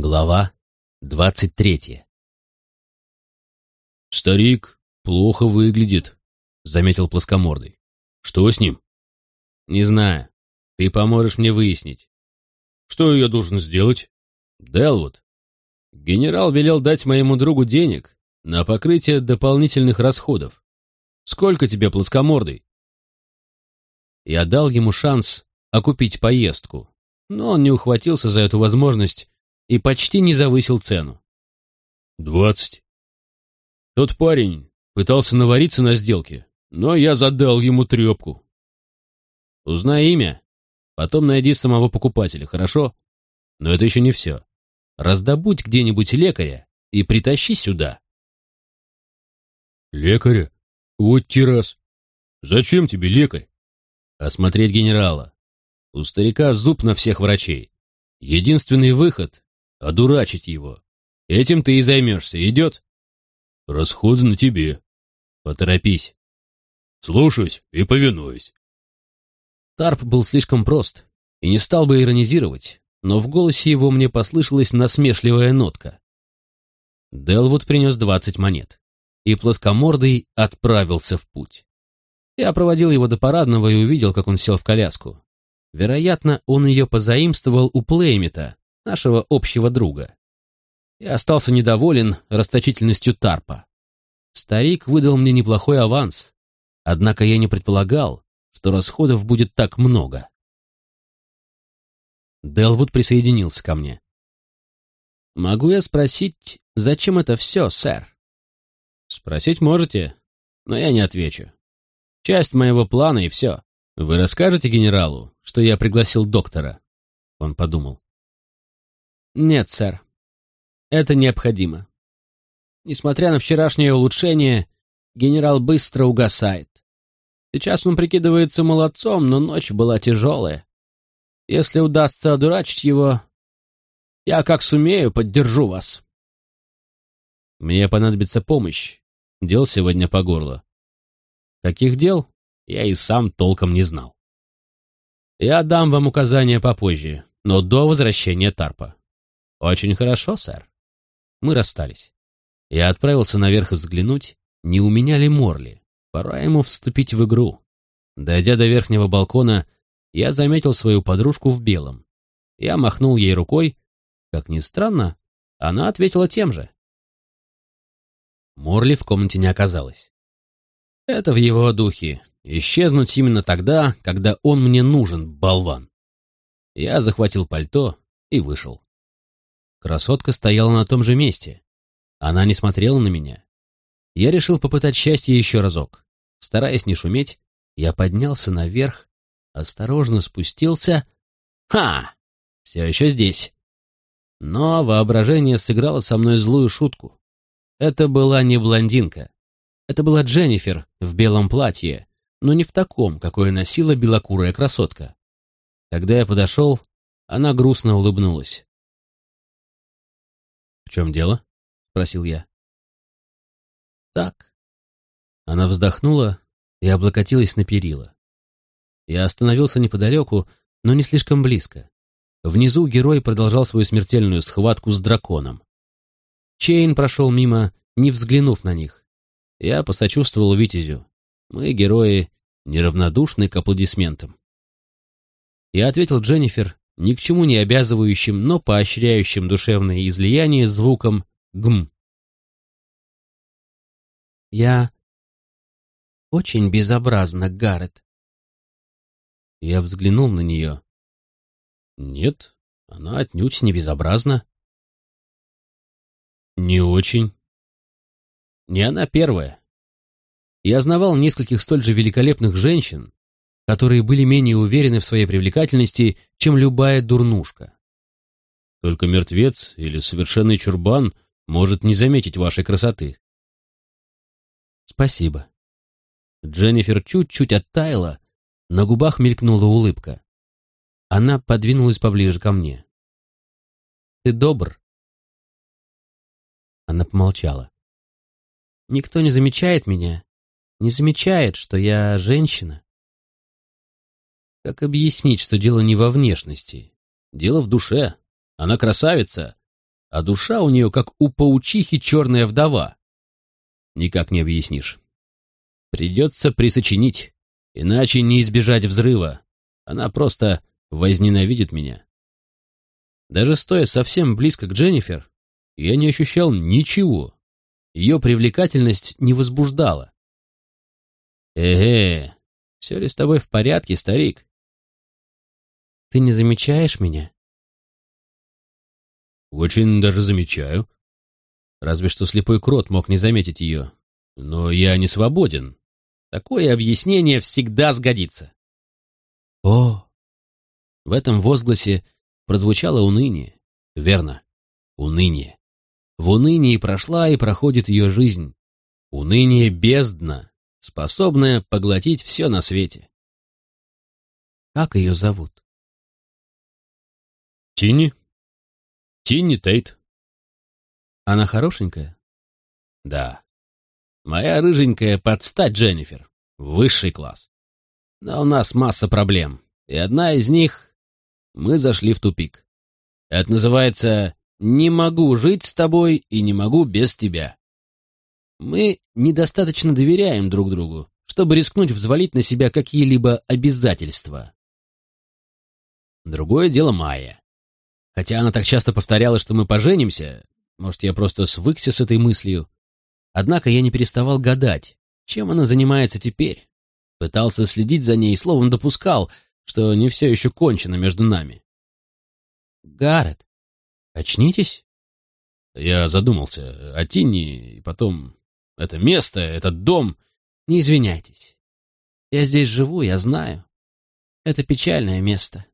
Глава двадцать третья «Старик плохо выглядит», — заметил плоскомордый. «Что с ним?» «Не знаю. Ты поможешь мне выяснить». «Что я должен сделать?» «Делвуд, генерал велел дать моему другу денег на покрытие дополнительных расходов. Сколько тебе, плоскомордый?» Я дал ему шанс окупить поездку, но он не ухватился за эту возможность и почти не завысил цену. «Двадцать». Тот парень пытался навариться на сделке, но я задал ему трепку. Узнай имя, потом найди самого покупателя, хорошо? Но это еще не все. Раздобудь где-нибудь лекаря и притащи сюда. Лекаря? Вот тирас. Зачем тебе лекарь? Осмотреть генерала. У старика зуб на всех врачей. Единственный выход — одурачить его. Этим ты и займешься. Идет? Расход на тебе. Поторопись. Слушаюсь и повинуюсь. Тарп был слишком прост и не стал бы иронизировать, но в голосе его мне послышалась насмешливая нотка. Делвуд принес двадцать монет, и плоскомордый отправился в путь. Я проводил его до парадного и увидел, как он сел в коляску. Вероятно, он ее позаимствовал у Плеймита, нашего общего друга. Я остался недоволен расточительностью Тарпа. Старик выдал мне неплохой аванс, однако я не предполагал, что расходов будет так много. Делвуд присоединился ко мне. «Могу я спросить, зачем это все, сэр?» «Спросить можете, но я не отвечу. Часть моего плана и все. Вы расскажете генералу, что я пригласил доктора?» Он подумал. «Нет, сэр. Это необходимо. Несмотря на вчерашнее улучшение, генерал быстро угасает. Сейчас он прикидывается молодцом, но ночь была тяжелая. Если удастся одурачить его, я как сумею поддержу вас. Мне понадобится помощь. Дел сегодня по горло. Каких дел, я и сам толком не знал. Я дам вам указания попозже, но до возвращения Тарпа. Очень хорошо, сэр. Мы расстались. Я отправился наверх взглянуть, не у меня ли Морли. Пора ему вступить в игру. Дойдя до верхнего балкона, я заметил свою подружку в белом. Я махнул ей рукой. Как ни странно, она ответила тем же. Морли в комнате не оказалось. Это в его духе. Исчезнуть именно тогда, когда он мне нужен, болван. Я захватил пальто и вышел. Красотка стояла на том же месте. Она не смотрела на меня. Я решил попытать счастье еще разок. Стараясь не шуметь, я поднялся наверх, осторожно спустился. Ха! Все еще здесь. Но воображение сыграло со мной злую шутку. Это была не блондинка. Это была Дженнифер в белом платье, но не в таком, какое носила белокурая красотка. Когда я подошел, она грустно улыбнулась. «В чем дело?» — спросил я. «Так». Она вздохнула и облокотилась на перила. Я остановился неподалеку, но не слишком близко. Внизу герой продолжал свою смертельную схватку с драконом. Чейн прошел мимо, не взглянув на них. Я посочувствовал Витязю. Мы, герои, неравнодушны к аплодисментам. Я ответил Дженнифер ни к чему не обязывающим, но поощряющим душевное излияние звуком «гм». «Я очень безобразна, Гаррет». Я взглянул на нее. «Нет, она отнюдь не безобразна». «Не очень». «Не она первая. Я знавал нескольких столь же великолепных женщин, которые были менее уверены в своей привлекательности, чем любая дурнушка. Только мертвец или совершенный чурбан может не заметить вашей красоты. Спасибо. Дженнифер чуть-чуть оттаяла, на губах мелькнула улыбка. Она подвинулась поближе ко мне. Ты добр. Она помолчала. Никто не замечает меня, не замечает, что я женщина. Как объяснить, что дело не во внешности? Дело в душе. Она красавица, а душа у нее как у паучихи черная вдова. Никак не объяснишь. Придется присочинить, иначе не избежать взрыва. Она просто возненавидит меня. Даже стоя совсем близко к Дженнифер, я не ощущал ничего. Ее привлекательность не возбуждала. «Эге, все ли с тобой в порядке, старик?» «Ты не замечаешь меня?» «Очень даже замечаю. Разве что слепой крот мог не заметить ее. Но я не свободен. Такое объяснение всегда сгодится». «О!» В этом возгласе прозвучало уныние. Верно, уныние. В унынии прошла и проходит ее жизнь. Уныние бездна, способная поглотить все на свете. Как ее зовут? Тинни. Тинни Тейт. Она хорошенькая? Да. Моя рыженькая под стать Дженнифер. Высший класс. Но у нас масса проблем. И одна из них — мы зашли в тупик. Это называется «не могу жить с тобой и не могу без тебя». Мы недостаточно доверяем друг другу, чтобы рискнуть взвалить на себя какие-либо обязательства. Другое дело Майя. Хотя она так часто повторяла, что мы поженимся, может, я просто свыкся с этой мыслью. Однако я не переставал гадать, чем она занимается теперь. Пытался следить за ней, словом допускал, что не все еще кончено между нами. Гаррет, очнитесь. Я задумался о Тинни, и потом... Это место, этот дом... Не извиняйтесь. Я здесь живу, я знаю. Это печальное место.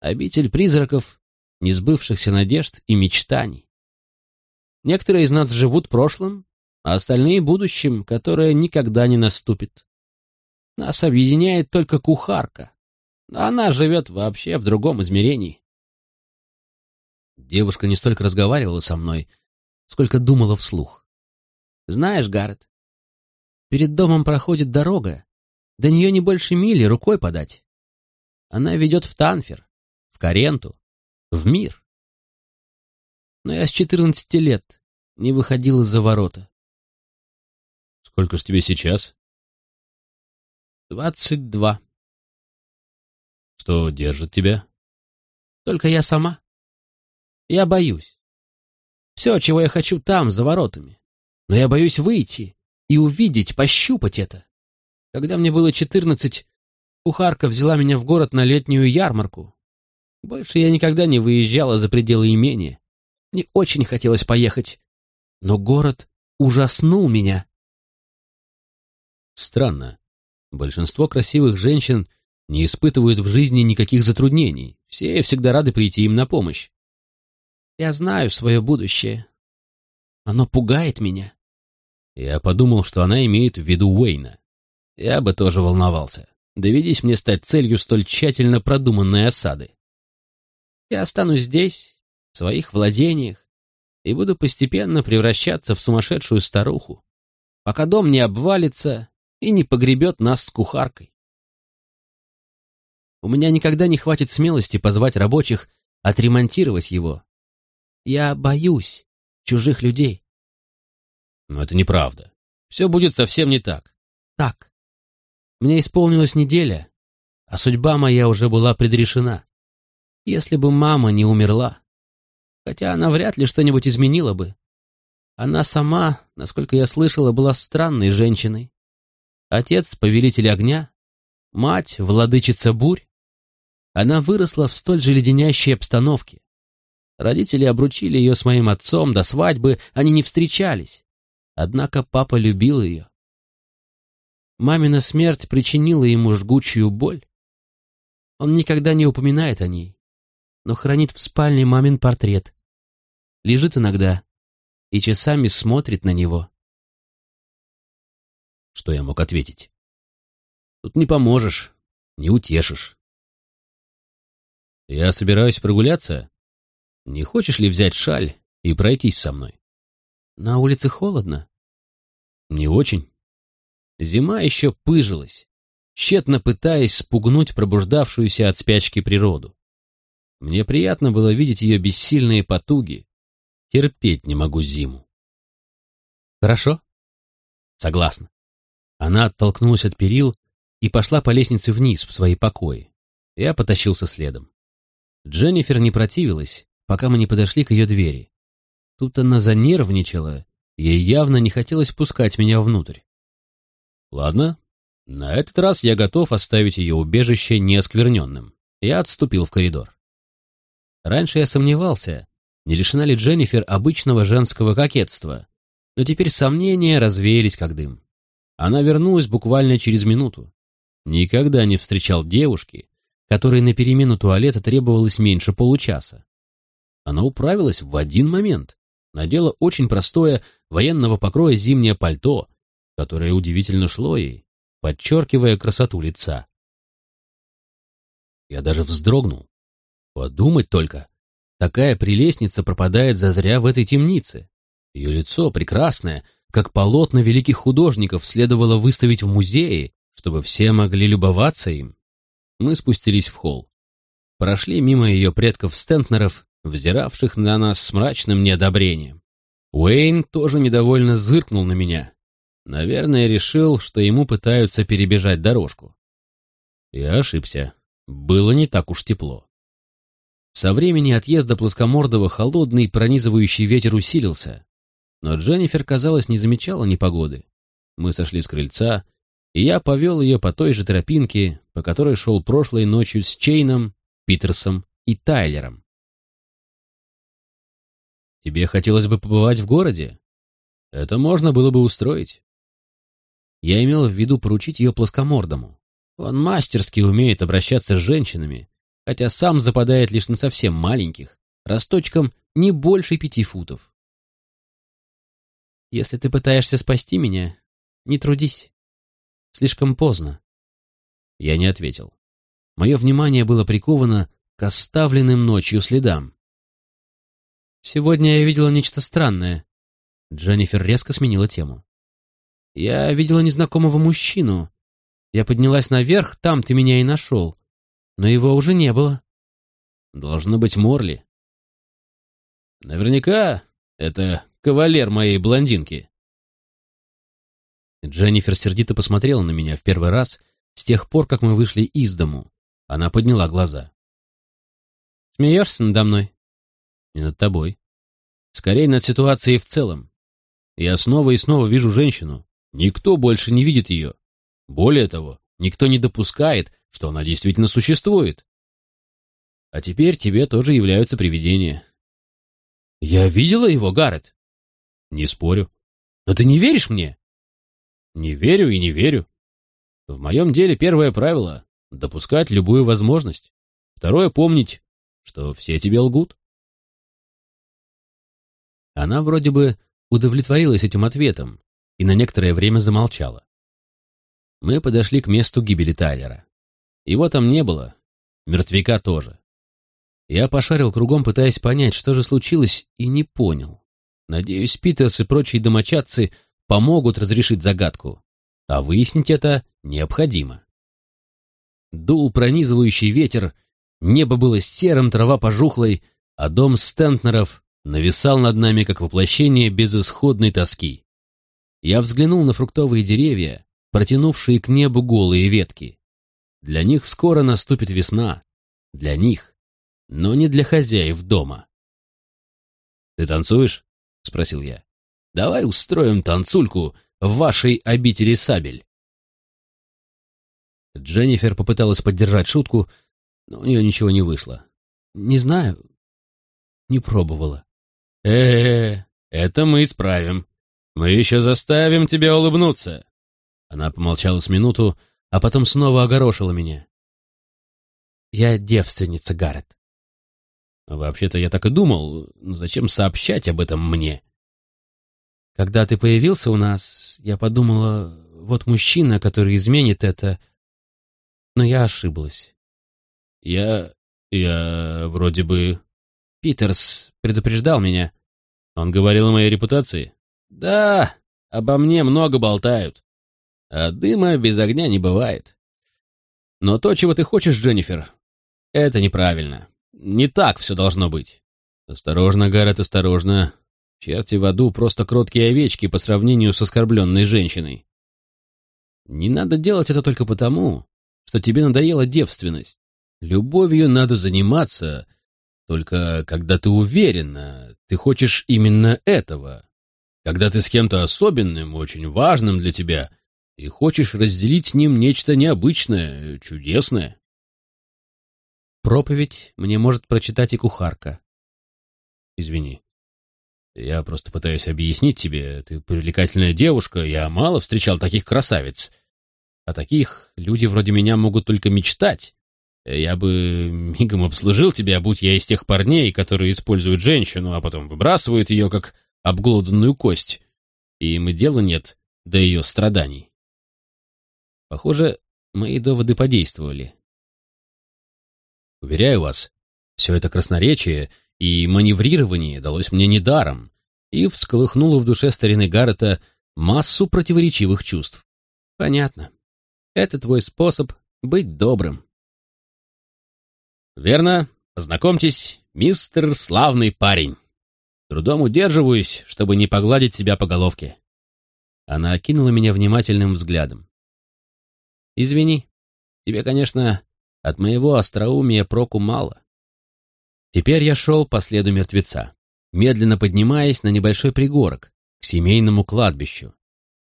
Обитель призраков несбывшихся надежд и мечтаний. Некоторые из нас живут прошлым, а остальные — будущим, которое никогда не наступит. Нас объединяет только кухарка, но она живет вообще в другом измерении. Девушка не столько разговаривала со мной, сколько думала вслух. «Знаешь, Гаррет, перед домом проходит дорога, до нее не больше мили рукой подать. Она ведет в Танфер, в Каренту, в мир. Но я с четырнадцати лет не выходил из-за ворота. Сколько ж тебе сейчас? Двадцать два. Что держит тебя? Только я сама. Я боюсь. Все, чего я хочу, там, за воротами. Но я боюсь выйти и увидеть, пощупать это. Когда мне было четырнадцать, кухарка взяла меня в город на летнюю ярмарку, больше я никогда не выезжала за пределы имения. Мне очень хотелось поехать. Но город ужаснул меня. Странно. Большинство красивых женщин не испытывают в жизни никаких затруднений. Все всегда рады прийти им на помощь. Я знаю свое будущее. Оно пугает меня. Я подумал, что она имеет в виду Уэйна. Я бы тоже волновался. Доведись мне стать целью столь тщательно продуманной осады. Я останусь здесь, в своих владениях, и буду постепенно превращаться в сумасшедшую старуху, пока дом не обвалится и не погребет нас с кухаркой. У меня никогда не хватит смелости позвать рабочих отремонтировать его. Я боюсь чужих людей. Но это неправда. Все будет совсем не так. Так. Мне исполнилась неделя, а судьба моя уже была предрешена. Если бы мама не умерла, хотя она вряд ли что-нибудь изменила бы. Она сама, насколько я слышала, была странной женщиной. Отец — повелитель огня, мать — владычица бурь. Она выросла в столь же леденящей обстановке. Родители обручили ее с моим отцом, до свадьбы они не встречались. Однако папа любил ее. Мамина смерть причинила ему жгучую боль. Он никогда не упоминает о ней но хранит в спальне мамин портрет. Лежит иногда и часами смотрит на него. Что я мог ответить? Тут не поможешь, не утешишь. Я собираюсь прогуляться. Не хочешь ли взять шаль и пройтись со мной? На улице холодно. Не очень. Зима еще пыжилась, тщетно пытаясь спугнуть пробуждавшуюся от спячки природу. Мне приятно было видеть ее бессильные потуги, Терпеть не могу зиму. Хорошо? Согласна. Она оттолкнулась от перил и пошла по лестнице вниз в свои покои. Я потащился следом. Дженнифер не противилась, пока мы не подошли к ее двери. Тут она занервничала, ей явно не хотелось пускать меня внутрь. Ладно, на этот раз я готов оставить ее убежище неоскверненным. Я отступил в коридор. Раньше я сомневался, не лишена ли Дженнифер обычного женского кокетства, но теперь сомнения развеялись как дым. Она вернулась буквально через минуту. Никогда не встречал девушки, которой на перемену туалета требовалось меньше получаса. Она управилась в один момент, надела очень простое военного покроя зимнее пальто, которое удивительно шло ей, подчеркивая красоту лица. Я даже вздрогнул. Подумать только, такая прелестница пропадает зазря в этой темнице. Ее лицо прекрасное, как полотна великих художников следовало выставить в музее, чтобы все могли любоваться им. Мы спустились в холл. Прошли мимо ее предков Стентнеров, взиравших на нас с мрачным неодобрением. Уэйн тоже недовольно зыркнул на меня. Наверное, решил, что ему пытаются перебежать дорожку. Я ошибся. Было не так уж тепло. Со времени отъезда плоскомордого холодный пронизывающий ветер усилился, но Дженнифер, казалось, не замечала непогоды. Мы сошли с крыльца, и я повел ее по той же тропинке, по которой шел прошлой ночью с Чейном, Питерсом и Тайлером. Тебе хотелось бы побывать в городе? Это можно было бы устроить. Я имел в виду поручить ее плоскомордому. Он мастерски умеет обращаться с женщинами, хотя сам западает лишь на совсем маленьких, росточком не больше пяти футов. Если ты пытаешься спасти меня, не трудись. Слишком поздно. Я не ответил. Мое внимание было приковано к оставленным ночью следам. Сегодня я видела нечто странное. Дженнифер резко сменила тему. Я видела незнакомого мужчину. Я поднялась наверх, там ты меня и нашел. Но его уже не было. Должно быть Морли. Наверняка это кавалер моей блондинки. Дженнифер сердито посмотрела на меня в первый раз с тех пор, как мы вышли из дому. Она подняла глаза. «Смеешься надо мной?» «Не над тобой. Скорее, над ситуацией в целом. Я снова и снова вижу женщину. Никто больше не видит ее. Более того, никто не допускает, что она действительно существует. А теперь тебе тоже являются привидения. Я видела его, Гаррет. Не спорю. Но ты не веришь мне? Не верю и не верю. В моем деле первое правило — допускать любую возможность. Второе — помнить, что все тебе лгут. Она вроде бы удовлетворилась этим ответом и на некоторое время замолчала. Мы подошли к месту гибели Тайлера. Его там не было, мертвяка тоже. Я пошарил кругом, пытаясь понять, что же случилось, и не понял. Надеюсь, Питерс и прочие домочадцы помогут разрешить загадку, а выяснить это необходимо. Дул пронизывающий ветер, небо было серым, трава пожухлой, а дом Стентнеров нависал над нами, как воплощение безысходной тоски. Я взглянул на фруктовые деревья, протянувшие к небу голые ветки. Для них скоро наступит весна. Для них, но не для хозяев дома. «Ты танцуешь?» — спросил я. «Давай устроим танцульку в вашей обители сабель». Дженнифер попыталась поддержать шутку, но у нее ничего не вышло. «Не знаю. Не пробовала». «Э-э, это мы исправим. Мы еще заставим тебя улыбнуться». Она помолчала с минуту, а потом снова огорошила меня. «Я девственница, Гаррет». «Вообще-то я так и думал. Но зачем сообщать об этом мне?» «Когда ты появился у нас, я подумала, вот мужчина, который изменит это...» Но я ошиблась. «Я... я вроде бы...» Питерс предупреждал меня. Он говорил о моей репутации? Да, обо мне много болтают. А дыма без огня не бывает. Но то, чего ты хочешь, Дженнифер, это неправильно. Не так все должно быть. Осторожно, Гаррет, осторожно. Черти в аду просто кроткие овечки по сравнению с оскорбленной женщиной. Не надо делать это только потому, что тебе надоела девственность. Любовью надо заниматься, только когда ты уверена, ты хочешь именно этого. Когда ты с кем-то особенным, очень важным для тебя, и хочешь разделить с ним нечто необычное, чудесное. Проповедь мне может прочитать и кухарка. Извини. Я просто пытаюсь объяснить тебе, ты привлекательная девушка, я мало встречал таких красавиц. А таких люди вроде меня могут только мечтать. Я бы мигом обслужил тебя, будь я из тех парней, которые используют женщину, а потом выбрасывают ее, как обглоданную кость. И им и дела нет до ее страданий. Похоже, мои доводы подействовали. Уверяю вас, все это красноречие и маневрирование далось мне недаром и всколыхнуло в душе старины Гаррета массу противоречивых чувств. Понятно. Это твой способ быть добрым. Верно. Познакомьтесь, мистер славный парень. Трудом удерживаюсь, чтобы не погладить себя по головке. Она окинула меня внимательным взглядом. Извини, тебе, конечно, от моего остроумия проку мало. Теперь я шел по следу мертвеца, медленно поднимаясь на небольшой пригорок, к семейному кладбищу.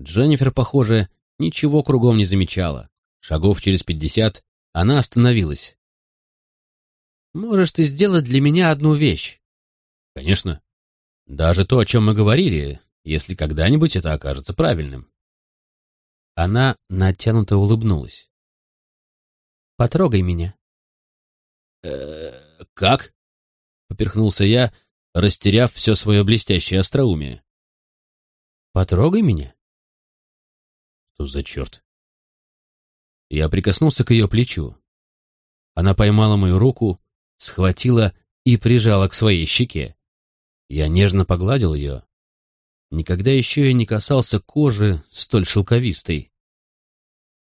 Дженнифер, похоже, ничего кругом не замечала. Шагов через пятьдесят она остановилась. «Можешь ты сделать для меня одну вещь?» «Конечно. Даже то, о чем мы говорили, если когда-нибудь это окажется правильным». Она натянуто улыбнулась. «Потрогай меня». «Э -э, «Как?» — поперхнулся я, растеряв все свое блестящее остроумие. «Потрогай меня». «Что за черт?» Я прикоснулся к ее плечу. Она поймала мою руку, схватила и прижала к своей щеке. Я нежно погладил ее, Никогда еще я не касался кожи столь шелковистой.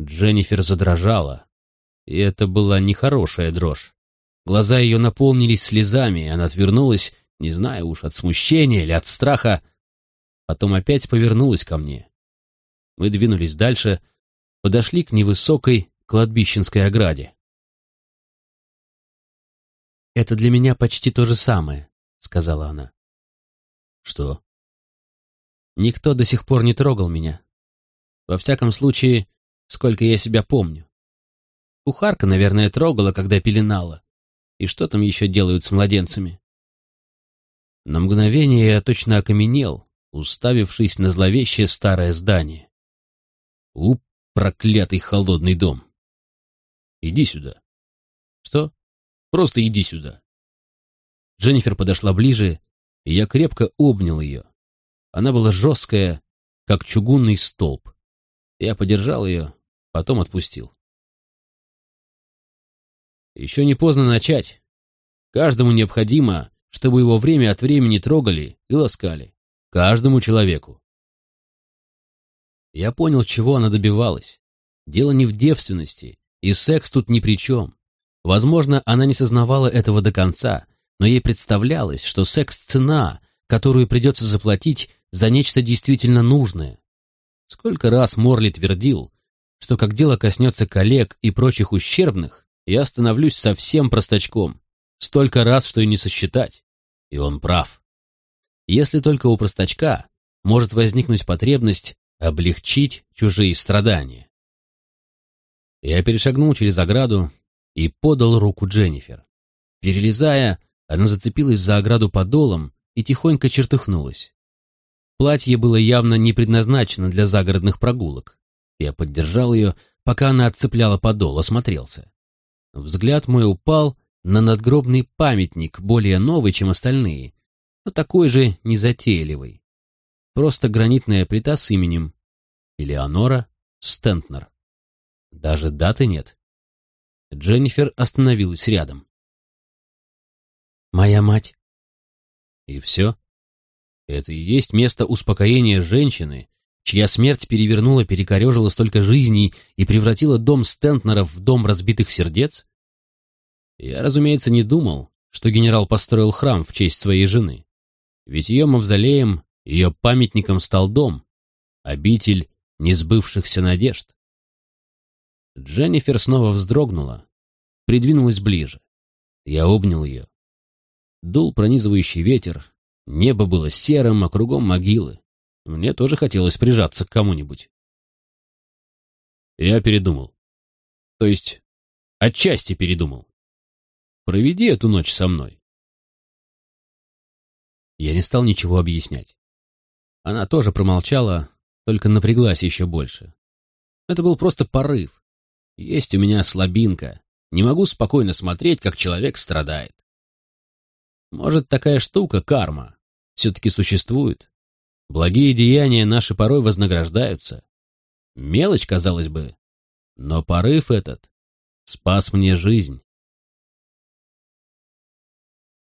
Дженнифер задрожала, и это была нехорошая дрожь. Глаза ее наполнились слезами, она отвернулась, не знаю уж, от смущения или от страха. Потом опять повернулась ко мне. Мы двинулись дальше, подошли к невысокой кладбищенской ограде. «Это для меня почти то же самое», — сказала она. «Что?» Никто до сих пор не трогал меня. Во всяком случае, сколько я себя помню. Кухарка, наверное, трогала, когда пеленала. И что там еще делают с младенцами? На мгновение я точно окаменел, уставившись на зловещее старое здание. У, проклятый холодный дом! Иди сюда. Что? Просто иди сюда. Дженнифер подошла ближе, и я крепко обнял ее. Она была жесткая, как чугунный столб. Я подержал ее, потом отпустил. Еще не поздно начать. Каждому необходимо, чтобы его время от времени трогали и ласкали. Каждому человеку. Я понял, чего она добивалась. Дело не в девственности, и секс тут ни при чем. Возможно, она не сознавала этого до конца, но ей представлялось, что секс — цена, которую придется заплатить за нечто действительно нужное. Сколько раз Морли твердил, что как дело коснется коллег и прочих ущербных, я становлюсь совсем простачком. Столько раз, что и не сосчитать. И он прав. Если только у простачка может возникнуть потребность облегчить чужие страдания. Я перешагнул через ограду и подал руку Дженнифер. Перелезая, она зацепилась за ограду подолом и тихонько чертыхнулась. Платье было явно не предназначено для загородных прогулок. Я поддержал ее, пока она отцепляла подол, осмотрелся. Взгляд мой упал на надгробный памятник, более новый, чем остальные, но такой же незатейливый. Просто гранитная плита с именем Элеонора Стентнер. Даже даты нет. Дженнифер остановилась рядом. «Моя мать». «И все?» Это и есть место успокоения женщины, чья смерть перевернула, перекорежила столько жизней и превратила дом Стентнеров в дом разбитых сердец? Я, разумеется, не думал, что генерал построил храм в честь своей жены. Ведь ее мавзолеем, ее памятником стал дом, обитель несбывшихся надежд. Дженнифер снова вздрогнула, придвинулась ближе. Я обнял ее. Дул пронизывающий ветер, небо было серым, а кругом могилы. Мне тоже хотелось прижаться к кому-нибудь. Я передумал. То есть, отчасти передумал. Проведи эту ночь со мной. Я не стал ничего объяснять. Она тоже промолчала, только напряглась еще больше. Это был просто порыв. Есть у меня слабинка. Не могу спокойно смотреть, как человек страдает. Может, такая штука, карма, все-таки существует? Благие деяния наши порой вознаграждаются. Мелочь, казалось бы, но порыв этот спас мне жизнь.